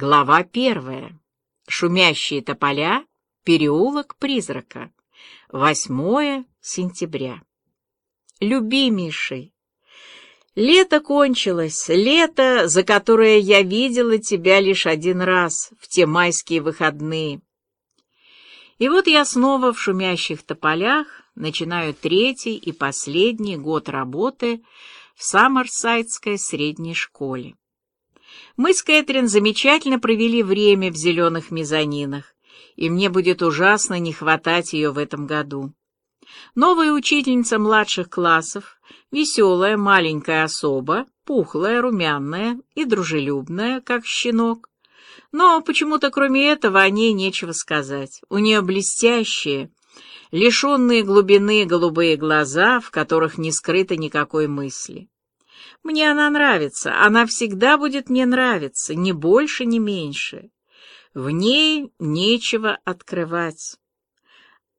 Глава первая. Шумящие тополя. Переулок призрака. 8 сентября. Любимейший, лето кончилось, лето, за которое я видела тебя лишь один раз, в те майские выходные. И вот я снова в шумящих тополях начинаю третий и последний год работы в Саммерсайдской средней школе. Мы с Кэтрин замечательно провели время в зеленых мезонинах, и мне будет ужасно не хватать ее в этом году. Новая учительница младших классов, веселая маленькая особа, пухлая, румяная и дружелюбная, как щенок. Но почему-то кроме этого о ней нечего сказать. У нее блестящие, лишенные глубины голубые глаза, в которых не скрыто никакой мысли. Мне она нравится, она всегда будет мне нравиться, ни больше, ни меньше. В ней нечего открывать.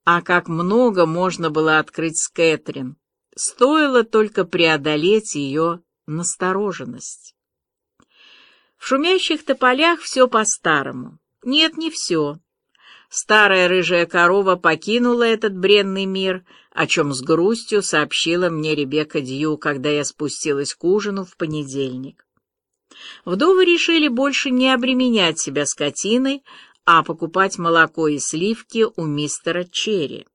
А как много можно было открыть с Кэтрин. Стоило только преодолеть ее настороженность. В шумящих тополях все по-старому. Нет, не все. Старая рыжая корова покинула этот бренный мир, о чем с грустью сообщила мне Ребекка Дью, когда я спустилась к ужину в понедельник. Вдовы решили больше не обременять себя скотиной, а покупать молоко и сливки у мистера Черри.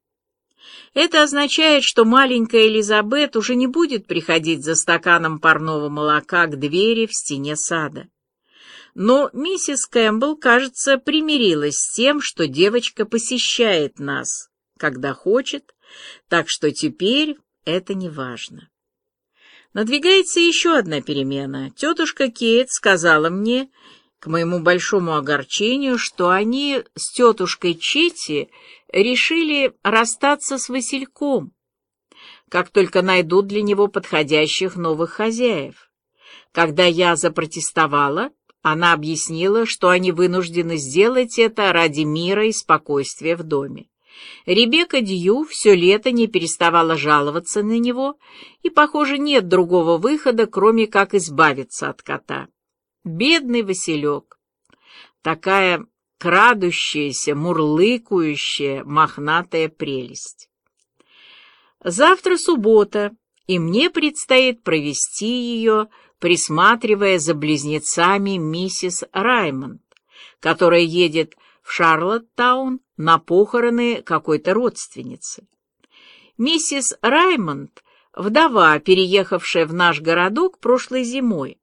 Это означает, что маленькая Элизабет уже не будет приходить за стаканом парного молока к двери в стене сада. Но миссис Кэмпбелл, кажется, примирилась с тем, что девочка посещает нас, когда хочет, так что теперь это не важно. Надвигается еще одна перемена. Тетушка Кейт сказала мне, к моему большому огорчению, что они с тетушкой Чити решили расстаться с Васильком, как только найдут для него подходящих новых хозяев. Когда я запротестовала, она объяснила, что они вынуждены сделать это ради мира и спокойствия в доме. Ребекка Дью все лето не переставала жаловаться на него, и, похоже, нет другого выхода, кроме как избавиться от кота. Бедный Василек! Такая крадущаяся, мурлыкающая, мохнатая прелесть. Завтра суббота, и мне предстоит провести ее присматривая за близнецами миссис Раймонд, которая едет в Шарлоттаун на похороны какой-то родственницы. Миссис Раймонд — вдова, переехавшая в наш городок прошлой зимой.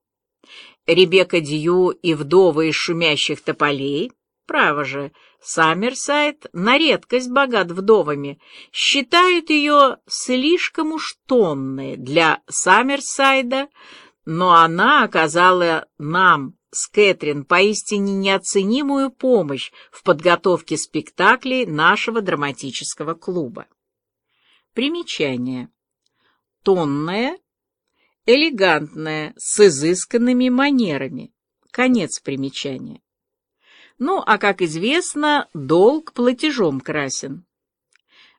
Ребекка Дью и вдова из шумящих тополей, право же, Саммерсайд на редкость богат вдовами, считают ее слишком уж тонной для Саммерсайда, но она оказала нам с Кэтрин поистине неоценимую помощь в подготовке спектаклей нашего драматического клуба. Примечание. Тонная, элегантная, с изысканными манерами. Конец примечания. Ну, а, как известно, долг платежом красен.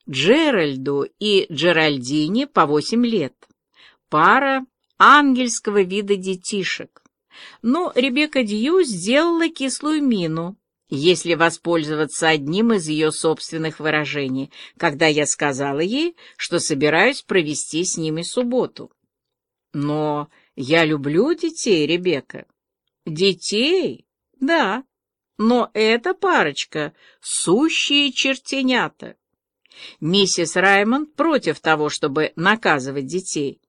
Джеральду и Джеральдине по восемь лет. Пара ангельского вида детишек. Но Ребекка Дью сделала кислую мину, если воспользоваться одним из ее собственных выражений, когда я сказала ей, что собираюсь провести с ними субботу. Но я люблю детей, Ребекка. Детей? Да. Но эта парочка — сущие чертенята. Миссис Раймонд против того, чтобы наказывать детей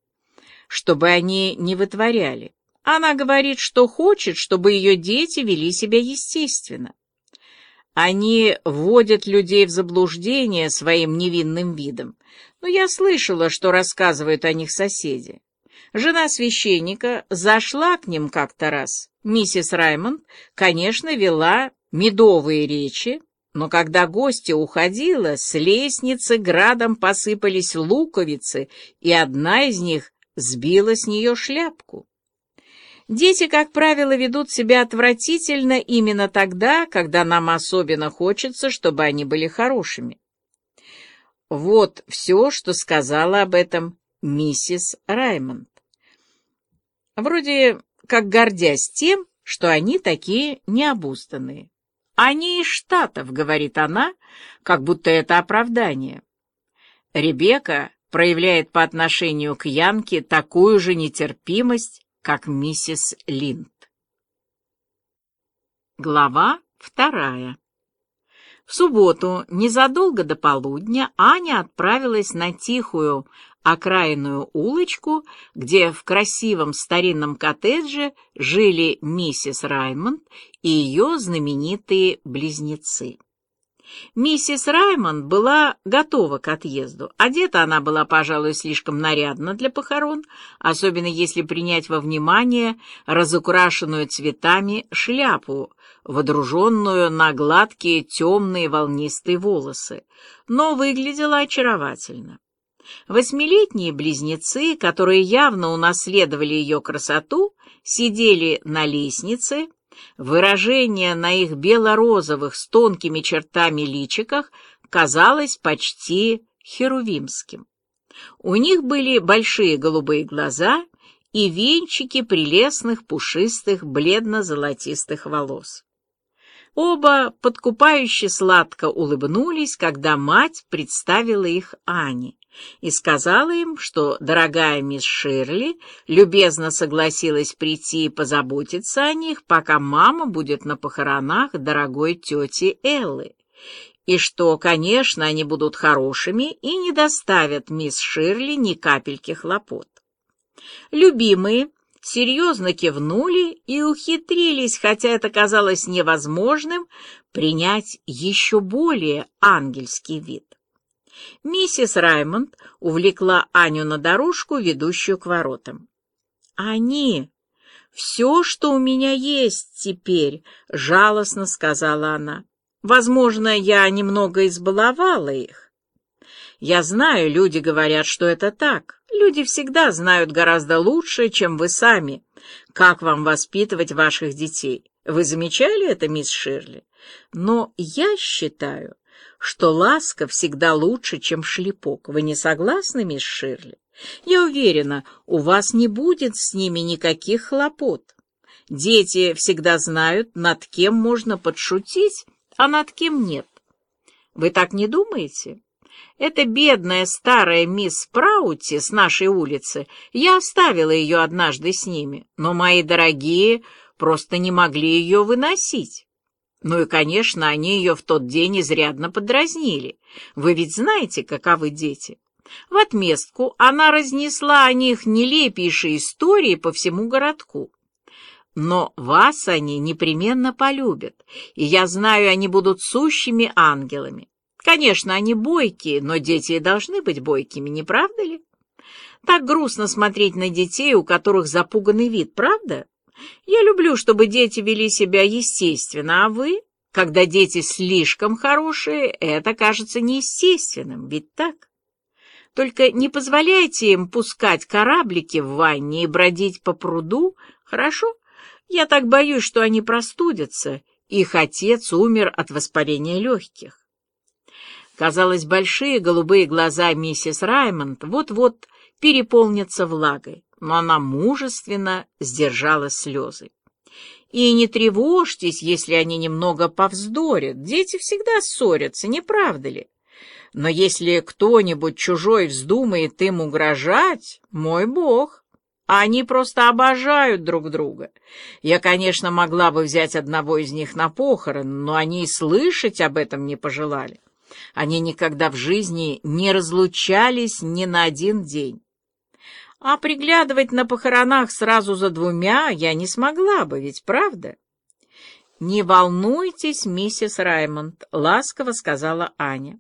чтобы они не вытворяли. Она говорит, что хочет, чтобы ее дети вели себя естественно. Они вводят людей в заблуждение своим невинным видом, но я слышала, что рассказывают о них соседи. Жена священника зашла к ним как-то раз. Миссис Раймонд, конечно, вела медовые речи, но когда гостья уходила, с лестницы градом посыпались луковицы, и одна из них сбила с нее шляпку. Дети, как правило, ведут себя отвратительно именно тогда, когда нам особенно хочется, чтобы они были хорошими. Вот все, что сказала об этом миссис Раймонд. Вроде как гордясь тем, что они такие необузданные. «Они из Штатов», — говорит она, как будто это оправдание. Ребекка проявляет по отношению к Янке такую же нетерпимость, как миссис Линд. Глава вторая В субботу, незадолго до полудня, Аня отправилась на тихую окраинную улочку, где в красивом старинном коттедже жили миссис Раймонд и ее знаменитые близнецы. Миссис Раймонд была готова к отъезду. Одета она была, пожалуй, слишком нарядно для похорон, особенно если принять во внимание разукрашенную цветами шляпу, водруженную на гладкие темные волнистые волосы, но выглядела очаровательно. Восьмилетние близнецы, которые явно унаследовали ее красоту, сидели на лестнице, выражение на их бело-розовых с тонкими чертами личиках казалось почти херувимским. У них были большие голубые глаза и венчики прелестных пушистых бледно-золотистых волос. Оба подкупающе сладко улыбнулись, когда мать представила их Ане и сказала им, что дорогая мисс Ширли любезно согласилась прийти и позаботиться о них, пока мама будет на похоронах дорогой тети Эллы, и что, конечно, они будут хорошими и не доставят мисс Ширли ни капельки хлопот. Любимые серьезно кивнули и ухитрились, хотя это казалось невозможным, принять еще более ангельский вид. Миссис Раймонд увлекла Аню на дорожку, ведущую к воротам. «Они! Все, что у меня есть теперь!» — жалостно сказала она. «Возможно, я немного избаловала их. Я знаю, люди говорят, что это так. Люди всегда знают гораздо лучше, чем вы сами, как вам воспитывать ваших детей. Вы замечали это, мисс Ширли? Но я считаю, что ласка всегда лучше, чем шлепок. Вы не согласны, мисс Ширли? Я уверена, у вас не будет с ними никаких хлопот. Дети всегда знают, над кем можно подшутить, а над кем нет. Вы так не думаете? Эта бедная старая мисс Праути с нашей улицы, я оставила ее однажды с ними, но мои дорогие просто не могли ее выносить. Ну и, конечно, они ее в тот день изрядно подразнили. Вы ведь знаете, каковы дети. В отместку она разнесла о них нелепейшие истории по всему городку. Но вас они непременно полюбят, и я знаю, они будут сущими ангелами. Конечно, они бойкие, но дети и должны быть бойкими, не правда ли? Так грустно смотреть на детей, у которых запуганный вид, правда? Я люблю, чтобы дети вели себя естественно, а вы, когда дети слишком хорошие, это кажется неестественным, ведь так? Только не позволяйте им пускать кораблики в ванне и бродить по пруду, хорошо? Я так боюсь, что они простудятся. Их отец умер от воспаления легких. Казалось, большие голубые глаза миссис Раймонд вот-вот переполнятся влагой но она мужественно сдержала слезы. И не тревожьтесь, если они немного повздорят. Дети всегда ссорятся, не правда ли? Но если кто-нибудь чужой вздумает им угрожать, мой бог, они просто обожают друг друга. Я, конечно, могла бы взять одного из них на похорон, но они и слышать об этом не пожелали. Они никогда в жизни не разлучались ни на один день. А приглядывать на похоронах сразу за двумя я не смогла бы, ведь правда? «Не волнуйтесь, миссис Раймонд», — ласково сказала Аня.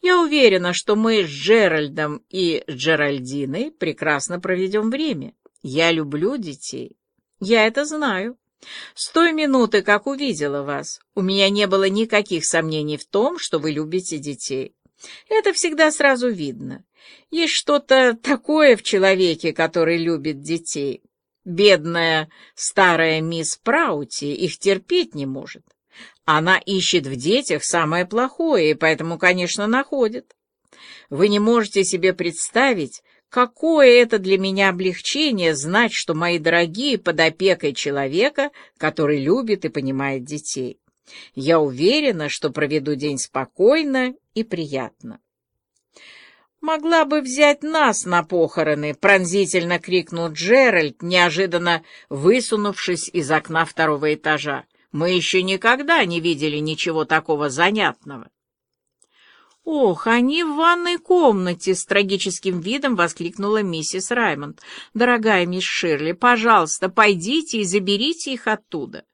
«Я уверена, что мы с Джеральдом и Джеральдиной прекрасно проведем время. Я люблю детей. Я это знаю. С той минуты, как увидела вас, у меня не было никаких сомнений в том, что вы любите детей. Это всегда сразу видно. Есть что-то такое в человеке, который любит детей. Бедная старая мисс Праути их терпеть не может. Она ищет в детях самое плохое, и поэтому, конечно, находит. Вы не можете себе представить, Какое это для меня облегчение знать, что мои дорогие под опекой человека, который любит и понимает детей. Я уверена, что проведу день спокойно и приятно. «Могла бы взять нас на похороны!» — пронзительно крикнул Джеральд, неожиданно высунувшись из окна второго этажа. «Мы еще никогда не видели ничего такого занятного!» «Ох, они в ванной комнате!» — с трагическим видом воскликнула миссис Раймонд. «Дорогая мисс Ширли, пожалуйста, пойдите и заберите их оттуда».